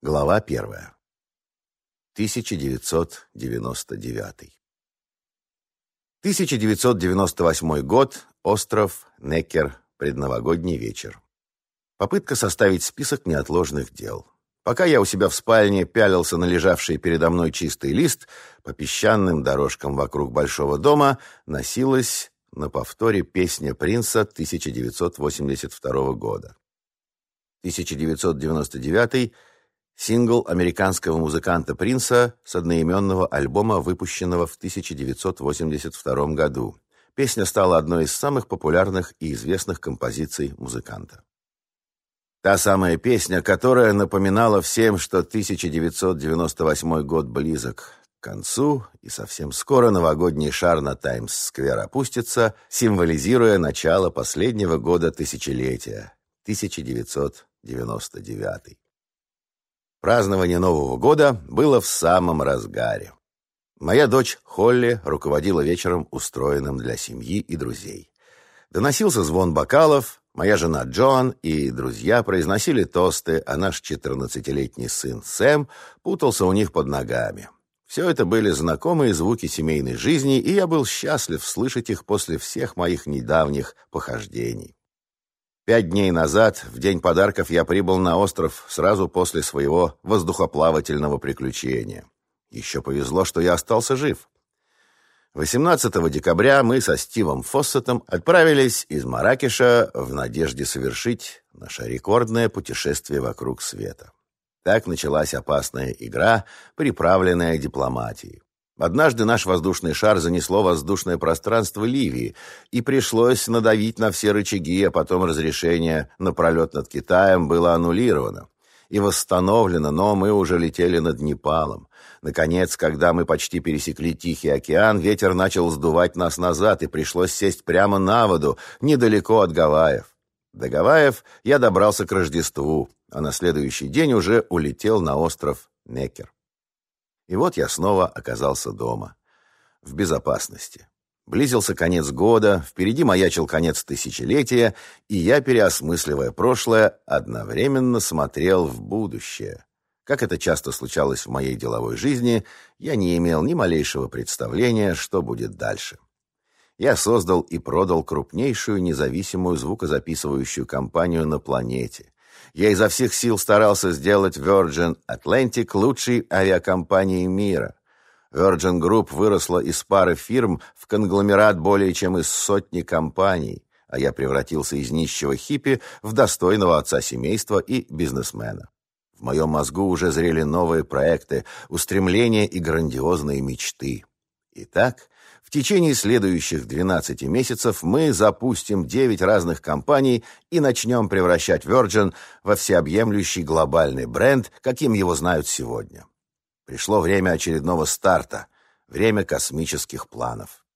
Глава первая. 1999. 1998 год. Остров Некер. Предновогодний вечер. Попытка составить список неотложных дел. Пока я у себя в спальне пялился на лежавший передо мной чистый лист, по песчаным дорожкам вокруг большого дома носилась на повторе песня Принца 1982 года. 1999 сингл американского музыканта Принца с одноименного альбома, выпущенного в 1982 году. Песня стала одной из самых популярных и известных композиций музыканта. Та самая песня, которая напоминала всем, что 1998 год близок к концу, и совсем скоро новогодний шар на Таймс-сквер опустится, символизируя начало последнего года тысячелетия, 1999. Празднование Нового года было в самом разгаре. Моя дочь Холли руководила вечером, устроенным для семьи и друзей. Доносился звон бокалов, моя жена Джон и друзья произносили тосты, а наш четырнадцатилетний сын Сэм путался у них под ногами. Все это были знакомые звуки семейной жизни, и я был счастлив слышать их после всех моих недавних похождений. Пять дней назад, в день подарков, я прибыл на остров сразу после своего воздухоплавательного приключения. Еще повезло, что я остался жив. 18 декабря мы со Стивом Фоссетом отправились из Маракеша в надежде совершить наше рекордное путешествие вокруг света. Так началась опасная игра, приправленная дипломатией. Однажды наш воздушный шар занесло воздушное пространство Ливии, и пришлось надавить на все рычаги, а потом разрешение на пролет над Китаем было аннулировано и восстановлено, но мы уже летели над Непалом. Наконец, когда мы почти пересекли Тихий океан, ветер начал сдувать нас назад, и пришлось сесть прямо на воду, недалеко от Гавайев. До Гавайев я добрался к Рождеству, а на следующий день уже улетел на остров Некер. И вот я снова оказался дома, в безопасности. Близился конец года, впереди маячил конец тысячелетия, и я, переосмысливая прошлое, одновременно смотрел в будущее. Как это часто случалось в моей деловой жизни, я не имел ни малейшего представления, что будет дальше. Я создал и продал крупнейшую независимую звукозаписывающую компанию на планете, я изо всех сил старался сделать Virgin Atlantic лучшей авиакомпанией мира. Virgin Group выросла из пары фирм в конгломерат более чем из сотни компаний, а я превратился из нищего хиппи в достойного отца семейства и бизнесмена. В моем мозгу уже зрели новые проекты, устремления и грандиозные мечты. Итак, в течение следующих 12 месяцев мы запустим 9 разных компаний и начнем превращать Virgin во всеобъемлющий глобальный бренд, каким его знают сегодня. Пришло время очередного старта, время космических планов.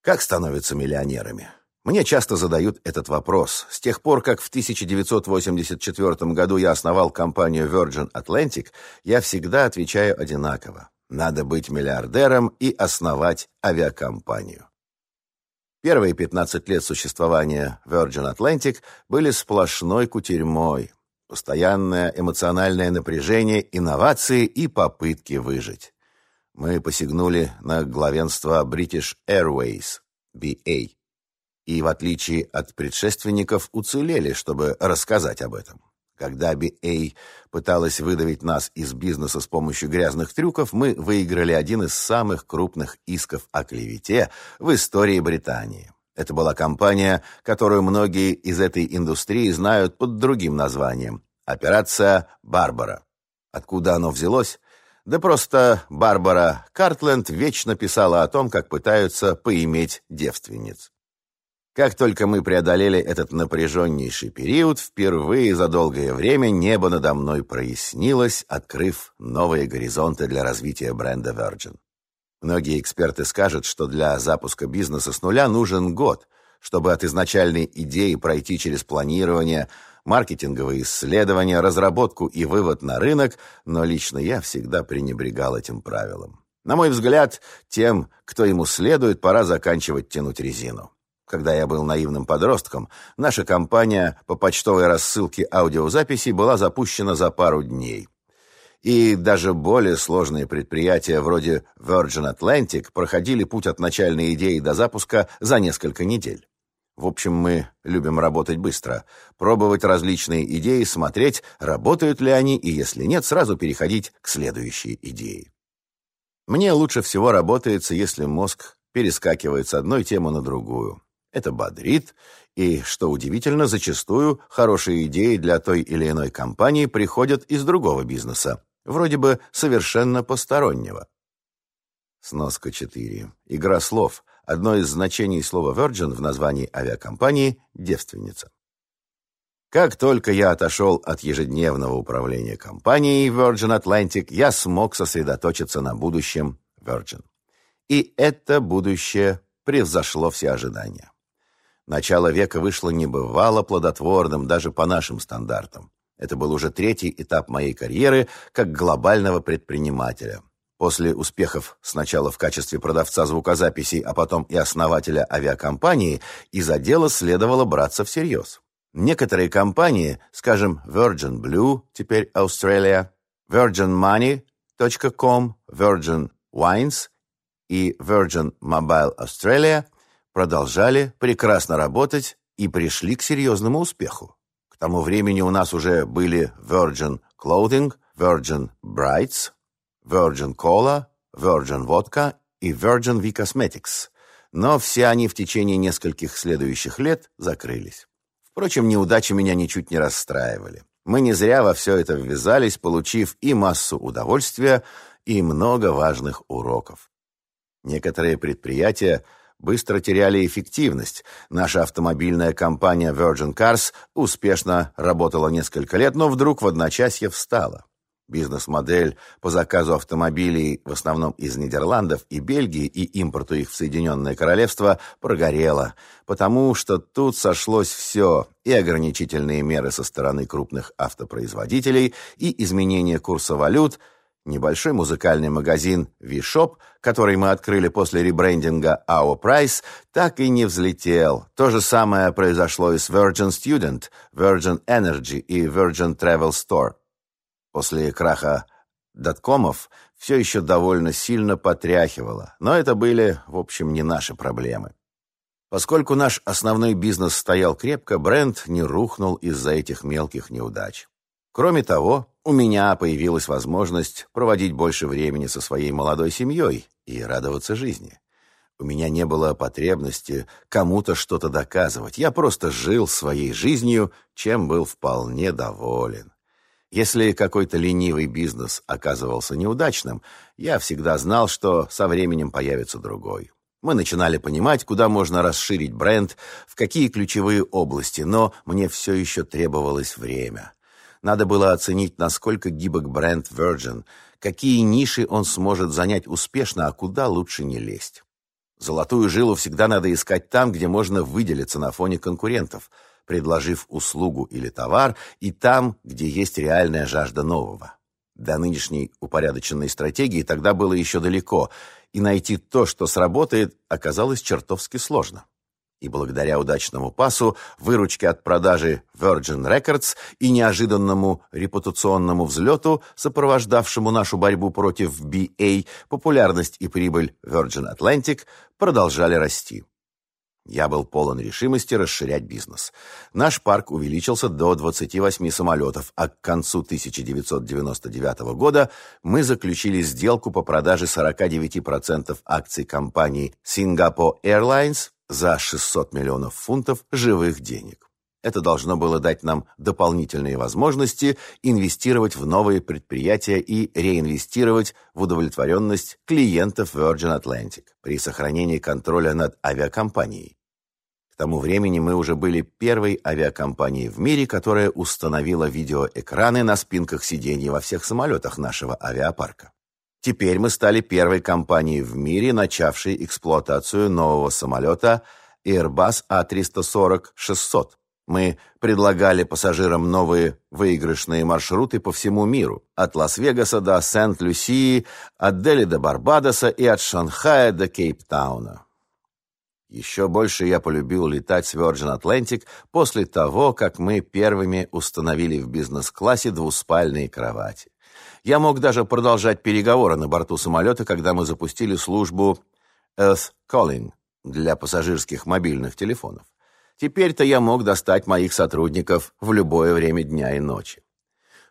Как становятся миллионерами? Мне часто задают этот вопрос. С тех пор, как в 1984 году я основал компанию Virgin Atlantic, я всегда отвечаю одинаково. Надо быть миллиардером и основать авиакомпанию. Первые 15 лет существования Virgin Atlantic были сплошной кутерьмой. Постоянное эмоциональное напряжение, инновации и попытки выжить. Мы посягнули на главенство British Airways, BA, и, в отличие от предшественников, уцелели, чтобы рассказать об этом. Когда BA пыталась выдавить нас из бизнеса с помощью грязных трюков, мы выиграли один из самых крупных исков о клевете в истории Британии. Это была компания, которую многие из этой индустрии знают под другим названием – «Операция Барбара». Откуда оно взялось? Да просто Барбара Картленд вечно писала о том, как пытаются поиметь девственниц. Как только мы преодолели этот напряженнейший период, впервые за долгое время небо надо мной прояснилось, открыв новые горизонты для развития бренда Virgin. Многие эксперты скажут, что для запуска бизнеса с нуля нужен год, чтобы от изначальной идеи пройти через планирование, маркетинговые исследования, разработку и вывод на рынок, но лично я всегда пренебрегал этим правилом. На мой взгляд, тем, кто ему следует, пора заканчивать тянуть резину. Когда я был наивным подростком, наша компания по почтовой рассылке аудиозаписей была запущена за пару дней. И даже более сложные предприятия вроде Virgin Atlantic проходили путь от начальной идеи до запуска за несколько недель. В общем, мы любим работать быстро, пробовать различные идеи, смотреть, работают ли они, и если нет, сразу переходить к следующей идее. Мне лучше всего работается, если мозг перескакивает с одной темы на другую. Это бодрит, и, что удивительно, зачастую хорошие идеи для той или иной компании приходят из другого бизнеса, вроде бы совершенно постороннего. Сноска 4. Игра слов. Одно из значений слова Virgin в названии авиакомпании – девственница. Как только я отошел от ежедневного управления компанией Virgin Atlantic, я смог сосредоточиться на будущем Virgin. И это будущее превзошло все ожидания. Начало века вышло небывало плодотворным даже по нашим стандартам. Это был уже третий этап моей карьеры как глобального предпринимателя. После успехов сначала в качестве продавца звукозаписей, а потом и основателя авиакомпании, из-за дела следовало браться всерьез. Некоторые компании, скажем, Virgin Blue, теперь Australia, virginmoney.com, Virgin Wines и Virgin Mobile Australia, продолжали прекрасно работать и пришли к серьезному успеху. К тому времени у нас уже были Virgin Clothing, Virgin Brights, Virgin Cola, Virgin Vodka и Virgin V Cosmetics, но все они в течение нескольких следующих лет закрылись. Впрочем, неудачи меня ничуть не расстраивали. Мы не зря во все это ввязались, получив и массу удовольствия, и много важных уроков. Некоторые предприятия быстро теряли эффективность. Наша автомобильная компания Virgin Cars успешно работала несколько лет, но вдруг в одночасье встала. Бизнес-модель по заказу автомобилей, в основном из Нидерландов и Бельгии, и импорту их в Соединенное Королевство, прогорела, потому что тут сошлось все, и ограничительные меры со стороны крупных автопроизводителей, и изменение курса валют, небольшой музыкальный магазин V-Shop, который мы открыли после ребрендинга Our Price, так и не взлетел. То же самое произошло и с Virgin Student, Virgin Energy и Virgin Travel Store. После краха доткомов все еще довольно сильно потряхивало, но это были, в общем, не наши проблемы. Поскольку наш основной бизнес стоял крепко, бренд не рухнул из-за этих мелких неудач. Кроме того, у меня появилась возможность проводить больше времени со своей молодой семьей и радоваться жизни. У меня не было потребности кому-то что-то доказывать. Я просто жил своей жизнью, чем был вполне доволен. Если какой-то ленивый бизнес оказывался неудачным, я всегда знал, что со временем появится другой. Мы начинали понимать, куда можно расширить бренд, в какие ключевые области, но мне все еще требовалось время. Надо было оценить, насколько гибок бренд Virgin, какие ниши он сможет занять успешно, а куда лучше не лезть. Золотую жилу всегда надо искать там, где можно выделиться на фоне конкурентов – предложив услугу или товар, и там, где есть реальная жажда нового. До нынешней упорядоченной стратегии тогда было еще далеко, и найти то, что сработает, оказалось чертовски сложно. И благодаря удачному пасу, выручке от продажи Virgin Records и неожиданному репутационному взлету, сопровождавшему нашу борьбу против BA, популярность и прибыль Virgin Atlantic продолжали расти. Я был полон решимости расширять бизнес. Наш парк увеличился до 28 самолетов, а к концу 1999 года мы заключили сделку по продаже 49% акций компании Singapore Airlines за 600 миллионов фунтов живых денег. Это должно было дать нам дополнительные возможности инвестировать в новые предприятия и реинвестировать в удовлетворенность клиентов Virgin Atlantic при сохранении контроля над авиакомпанией тому времени мы уже были первой авиакомпанией в мире, которая установила видеоэкраны на спинках сидений во всех самолетах нашего авиапарка. Теперь мы стали первой компанией в мире, начавшей эксплуатацию нового самолета Airbus A340-600. Мы предлагали пассажирам новые выигрышные маршруты по всему миру, от Лас-Вегаса до Сент-Люсии, от Дели до Барбадоса и от Шанхая до Кейптауна. Еще больше я полюбил летать с Virgin Atlantic после того, как мы первыми установили в бизнес-классе двуспальные кровати. Я мог даже продолжать переговоры на борту самолета, когда мы запустили службу Earth Calling для пассажирских мобильных телефонов. Теперь-то я мог достать моих сотрудников в любое время дня и ночи.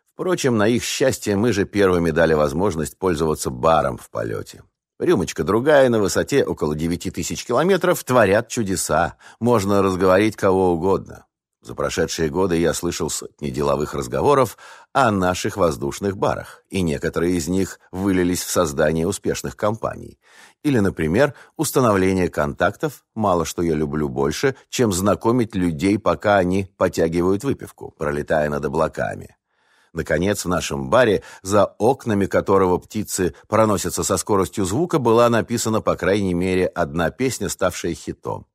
Впрочем, на их счастье мы же первыми дали возможность пользоваться баром в полете. Рюмочка другая на высоте около девяти тысяч километров творят чудеса. Можно разговорить кого угодно. За прошедшие годы я слышал сотни деловых разговоров о наших воздушных барах, и некоторые из них вылились в создание успешных компаний. Или, например, установление контактов, мало что я люблю больше, чем знакомить людей, пока они потягивают выпивку, пролетая над облаками. Наконец, в нашем баре, за окнами которого птицы проносятся со скоростью звука, была написана, по крайней мере, одна песня, ставшая хитом.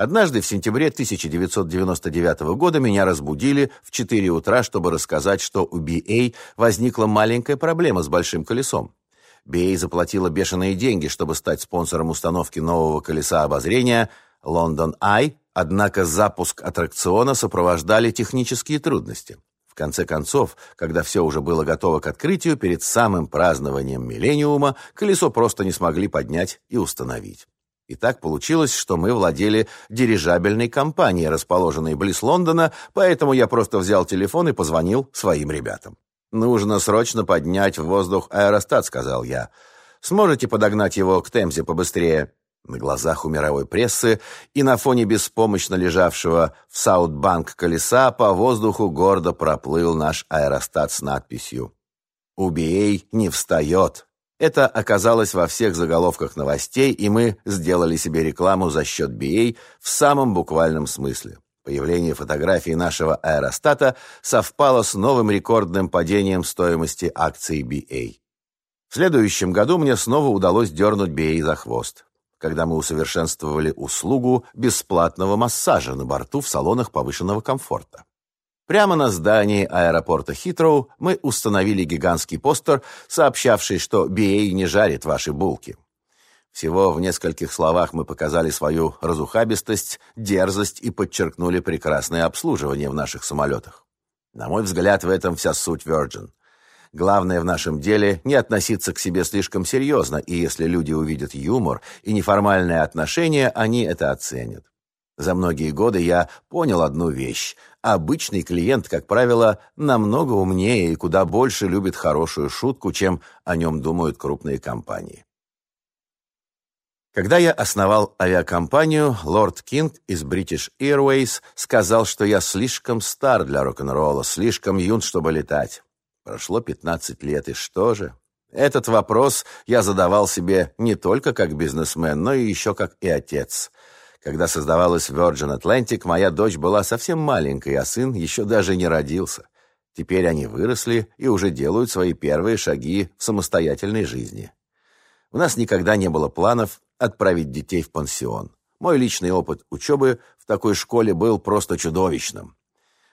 Однажды в сентябре 1999 года меня разбудили в 4 утра, чтобы рассказать, что у BA возникла маленькая проблема с большим колесом. BA заплатила бешеные деньги, чтобы стать спонсором установки нового колеса обозрения London Eye, однако запуск аттракциона сопровождали технические трудности. В конце концов, когда все уже было готово к открытию, перед самым празднованием миллениума колесо просто не смогли поднять и установить. И так получилось, что мы владели дирижабельной компанией, расположенной близ Лондона, поэтому я просто взял телефон и позвонил своим ребятам. «Нужно срочно поднять в воздух аэростат», — сказал я. «Сможете подогнать его к Темзе побыстрее?» На глазах у мировой прессы и на фоне беспомощно лежавшего в Саутбанк колеса по воздуху гордо проплыл наш аэростат с надписью «Убей не встает». Это оказалось во всех заголовках новостей, и мы сделали себе рекламу за счет BA в самом буквальном смысле. Появление фотографии нашего аэростата совпало с новым рекордным падением стоимости акций BA. В следующем году мне снова удалось дернуть BA за хвост когда мы усовершенствовали услугу бесплатного массажа на борту в салонах повышенного комфорта. Прямо на здании аэропорта Хитроу мы установили гигантский постер, сообщавший, что BA не жарит ваши булки. Всего в нескольких словах мы показали свою разухабистость, дерзость и подчеркнули прекрасное обслуживание в наших самолетах. На мой взгляд, в этом вся суть Virgin. Главное в нашем деле не относиться к себе слишком серьезно, и если люди увидят юмор и неформальное отношение, они это оценят. За многие годы я понял одну вещь. Обычный клиент, как правило, намного умнее и куда больше любит хорошую шутку, чем о нем думают крупные компании. Когда я основал авиакомпанию, лорд Кинг из British Airways сказал, что я слишком стар для рок-н-ролла, слишком юн, чтобы летать. Прошло 15 лет, и что же? Этот вопрос я задавал себе не только как бизнесмен, но и еще как и отец. Когда создавалась Virgin Atlantic, моя дочь была совсем маленькой, а сын еще даже не родился. Теперь они выросли и уже делают свои первые шаги в самостоятельной жизни. У нас никогда не было планов отправить детей в пансион. Мой личный опыт учебы в такой школе был просто чудовищным.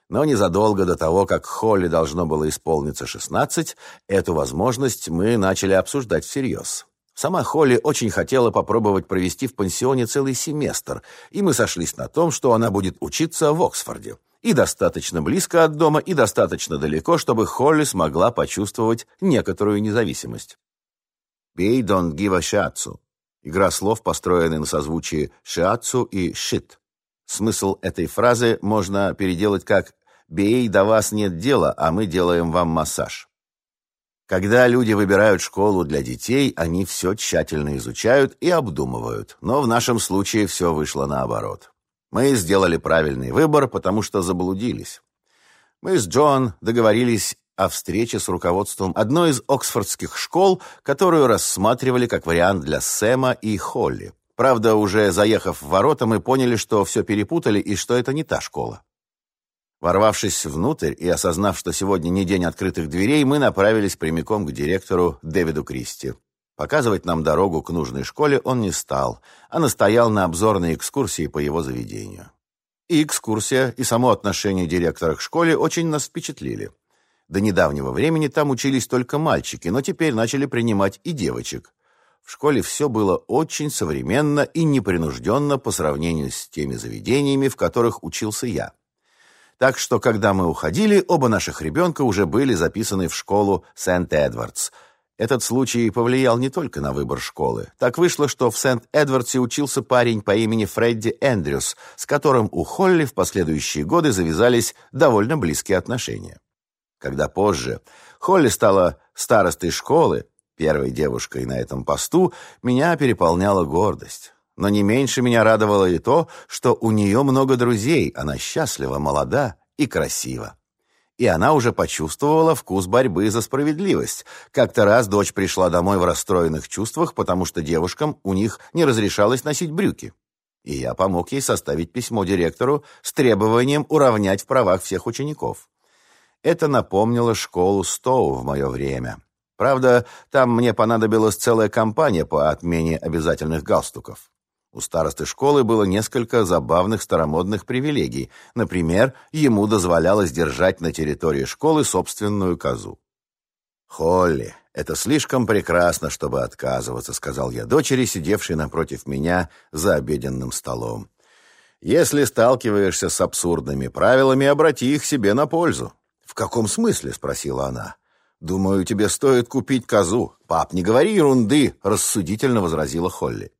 Но незадолго до того, как Холли должно было исполниться 16, эту возможность мы начали обсуждать всерьез. Сама Холли очень хотела попробовать провести в пансионе целый семестр, и мы сошлись на том, что она будет учиться в Оксфорде. И достаточно близко от дома, и достаточно далеко, чтобы Холли смогла почувствовать некоторую независимость. «Pay don't give a shiatsu» — игра слов, построенная на созвучии «shiatsu» и «shit». Смысл этой фразы можно переделать как «Бей, до вас нет дела, а мы делаем вам массаж». Когда люди выбирают школу для детей, они все тщательно изучают и обдумывают, но в нашем случае все вышло наоборот. Мы сделали правильный выбор, потому что заблудились. Мы с Джон договорились о встрече с руководством одной из оксфордских школ, которую рассматривали как вариант для Сэма и Холли. Правда, уже заехав в ворота, мы поняли, что все перепутали и что это не та школа. Ворвавшись внутрь и осознав, что сегодня не день открытых дверей, мы направились прямиком к директору Дэвиду Кристи. Показывать нам дорогу к нужной школе он не стал, а настоял на обзорной экскурсии по его заведению. И экскурсия, и само отношение директора к школе очень нас впечатлили. До недавнего времени там учились только мальчики, но теперь начали принимать и девочек. В школе все было очень современно и непринужденно по сравнению с теми заведениями, в которых учился я. Так что, когда мы уходили, оба наших ребенка уже были записаны в школу Сент-Эдвардс. Этот случай повлиял не только на выбор школы. Так вышло, что в Сент-Эдвардсе учился парень по имени Фредди Эндрюс, с которым у Холли в последующие годы завязались довольно близкие отношения. Когда позже Холли стала старостой школы, Первой девушкой на этом посту меня переполняла гордость. Но не меньше меня радовало и то, что у нее много друзей, она счастлива, молода и красива. И она уже почувствовала вкус борьбы за справедливость. Как-то раз дочь пришла домой в расстроенных чувствах, потому что девушкам у них не разрешалось носить брюки. И я помог ей составить письмо директору с требованием уравнять в правах всех учеников. Это напомнило школу Стоу в мое время. Правда, там мне понадобилась целая кампания по отмене обязательных галстуков. У старосты школы было несколько забавных старомодных привилегий. Например, ему дозволялось держать на территории школы собственную козу. «Холли, это слишком прекрасно, чтобы отказываться», — сказал я дочери, сидевшей напротив меня за обеденным столом. «Если сталкиваешься с абсурдными правилами, обрати их себе на пользу». «В каком смысле?» — спросила она. «Думаю, тебе стоит купить козу». «Пап, не говори ерунды», — рассудительно возразила Холли.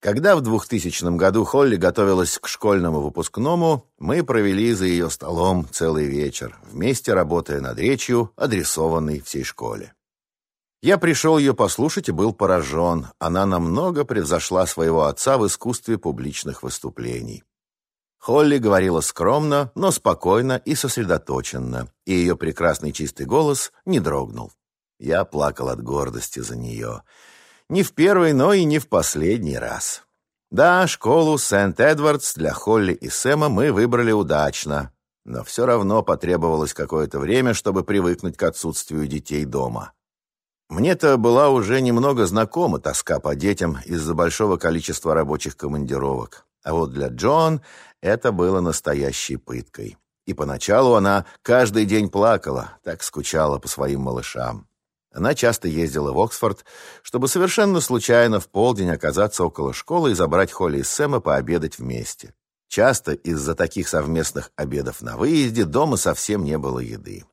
Когда в 2000 году Холли готовилась к школьному выпускному, мы провели за ее столом целый вечер, вместе работая над речью, адресованной всей школе. Я пришел ее послушать и был поражен. Она намного превзошла своего отца в искусстве публичных выступлений. Холли говорила скромно, но спокойно и сосредоточенно, и ее прекрасный чистый голос не дрогнул. Я плакал от гордости за нее. Не в первый, но и не в последний раз. Да, школу Сент-Эдвардс для Холли и Сэма мы выбрали удачно, но все равно потребовалось какое-то время, чтобы привыкнуть к отсутствию детей дома. Мне-то была уже немного знакома тоска по детям из-за большого количества рабочих командировок. А вот для Джон это было настоящей пыткой. И поначалу она каждый день плакала, так скучала по своим малышам. Она часто ездила в Оксфорд, чтобы совершенно случайно в полдень оказаться около школы и забрать Холли и Сэма пообедать вместе. Часто из-за таких совместных обедов на выезде дома совсем не было еды.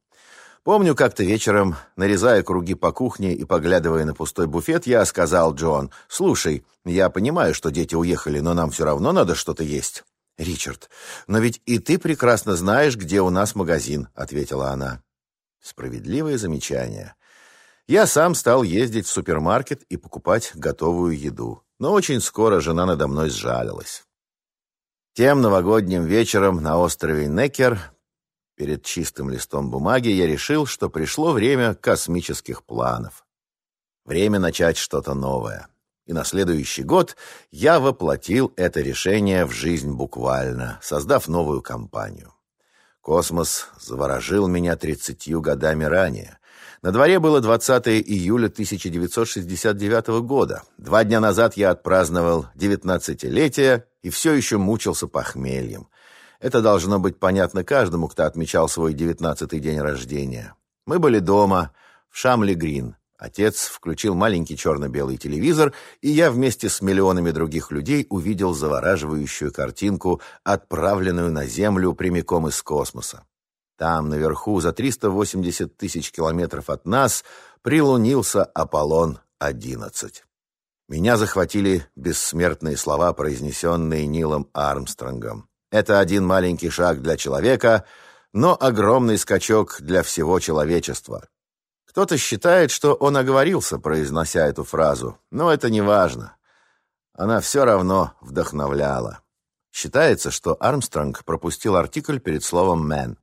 Помню, как-то вечером, нарезая круги по кухне и поглядывая на пустой буфет, я сказал Джон, «Слушай, я понимаю, что дети уехали, но нам все равно надо что-то есть». «Ричард, но ведь и ты прекрасно знаешь, где у нас магазин», — ответила она. Справедливое замечание. Я сам стал ездить в супермаркет и покупать готовую еду, но очень скоро жена надо мной сжалилась. Тем новогодним вечером на острове Некер Перед чистым листом бумаги я решил, что пришло время космических планов. Время начать что-то новое. И на следующий год я воплотил это решение в жизнь буквально, создав новую компанию. Космос заворожил меня тридцатью годами ранее. На дворе было 20 июля 1969 года. Два дня назад я отпраздновал девятнадцатилетие и все еще мучился похмельем. Это должно быть понятно каждому, кто отмечал свой девятнадцатый день рождения. Мы были дома, в Шамли-Грин. Отец включил маленький черно-белый телевизор, и я вместе с миллионами других людей увидел завораживающую картинку, отправленную на Землю прямиком из космоса. Там, наверху, за 380 тысяч километров от нас, прилунился Аполлон-11. Меня захватили бессмертные слова, произнесенные Нилом Армстронгом. Это один маленький шаг для человека, но огромный скачок для всего человечества. Кто-то считает, что он оговорился, произнося эту фразу, но это не важно. Она все равно вдохновляла. Считается, что Армстронг пропустил артикль перед словом «man».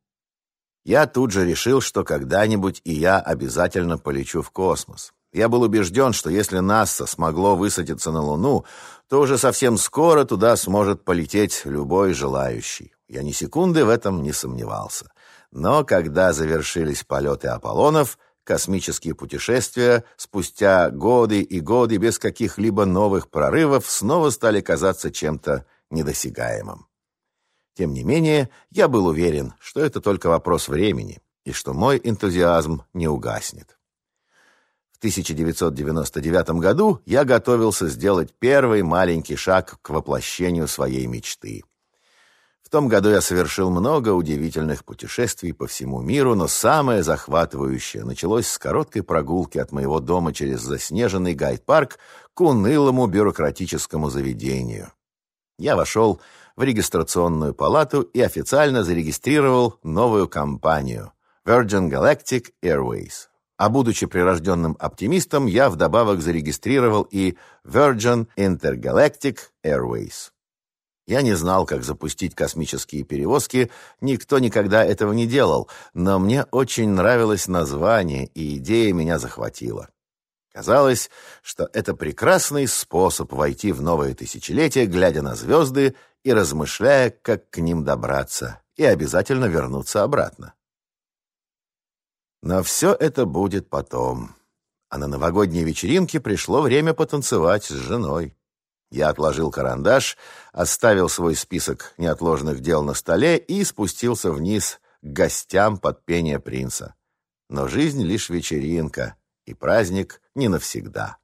Я тут же решил, что когда-нибудь и я обязательно полечу в космос. Я был убежден, что если НАСА смогло высадиться на Луну, то уже совсем скоро туда сможет полететь любой желающий. Я ни секунды в этом не сомневался. Но когда завершились полеты Аполлонов, космические путешествия спустя годы и годы без каких-либо новых прорывов снова стали казаться чем-то недосягаемым. Тем не менее, я был уверен, что это только вопрос времени и что мой энтузиазм не угаснет. 1999 году я готовился сделать первый маленький шаг к воплощению своей мечты. В том году я совершил много удивительных путешествий по всему миру, но самое захватывающее началось с короткой прогулки от моего дома через заснеженный гайд-парк к унылому бюрократическому заведению. Я вошел в регистрационную палату и официально зарегистрировал новую компанию Virgin Galactic Airways. А будучи прирожденным оптимистом, я вдобавок зарегистрировал и Virgin Intergalactic Airways. Я не знал, как запустить космические перевозки, никто никогда этого не делал, но мне очень нравилось название, и идея меня захватила. Казалось, что это прекрасный способ войти в новое тысячелетие, глядя на звезды и размышляя, как к ним добраться, и обязательно вернуться обратно. Но все это будет потом. А на новогодней вечеринке пришло время потанцевать с женой. Я отложил карандаш, оставил свой список неотложных дел на столе и спустился вниз к гостям под пение принца. Но жизнь лишь вечеринка, и праздник не навсегда.